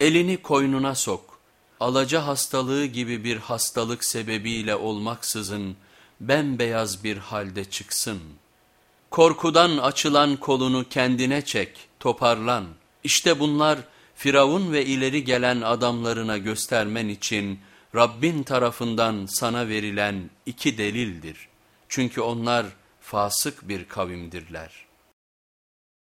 Elini koynuna sok, alaca hastalığı gibi bir hastalık sebebiyle olmaksızın bembeyaz bir halde çıksın. Korkudan açılan kolunu kendine çek, toparlan. İşte bunlar Firavun ve ileri gelen adamlarına göstermen için Rabbin tarafından sana verilen iki delildir. Çünkü onlar fasık bir kavimdirler.''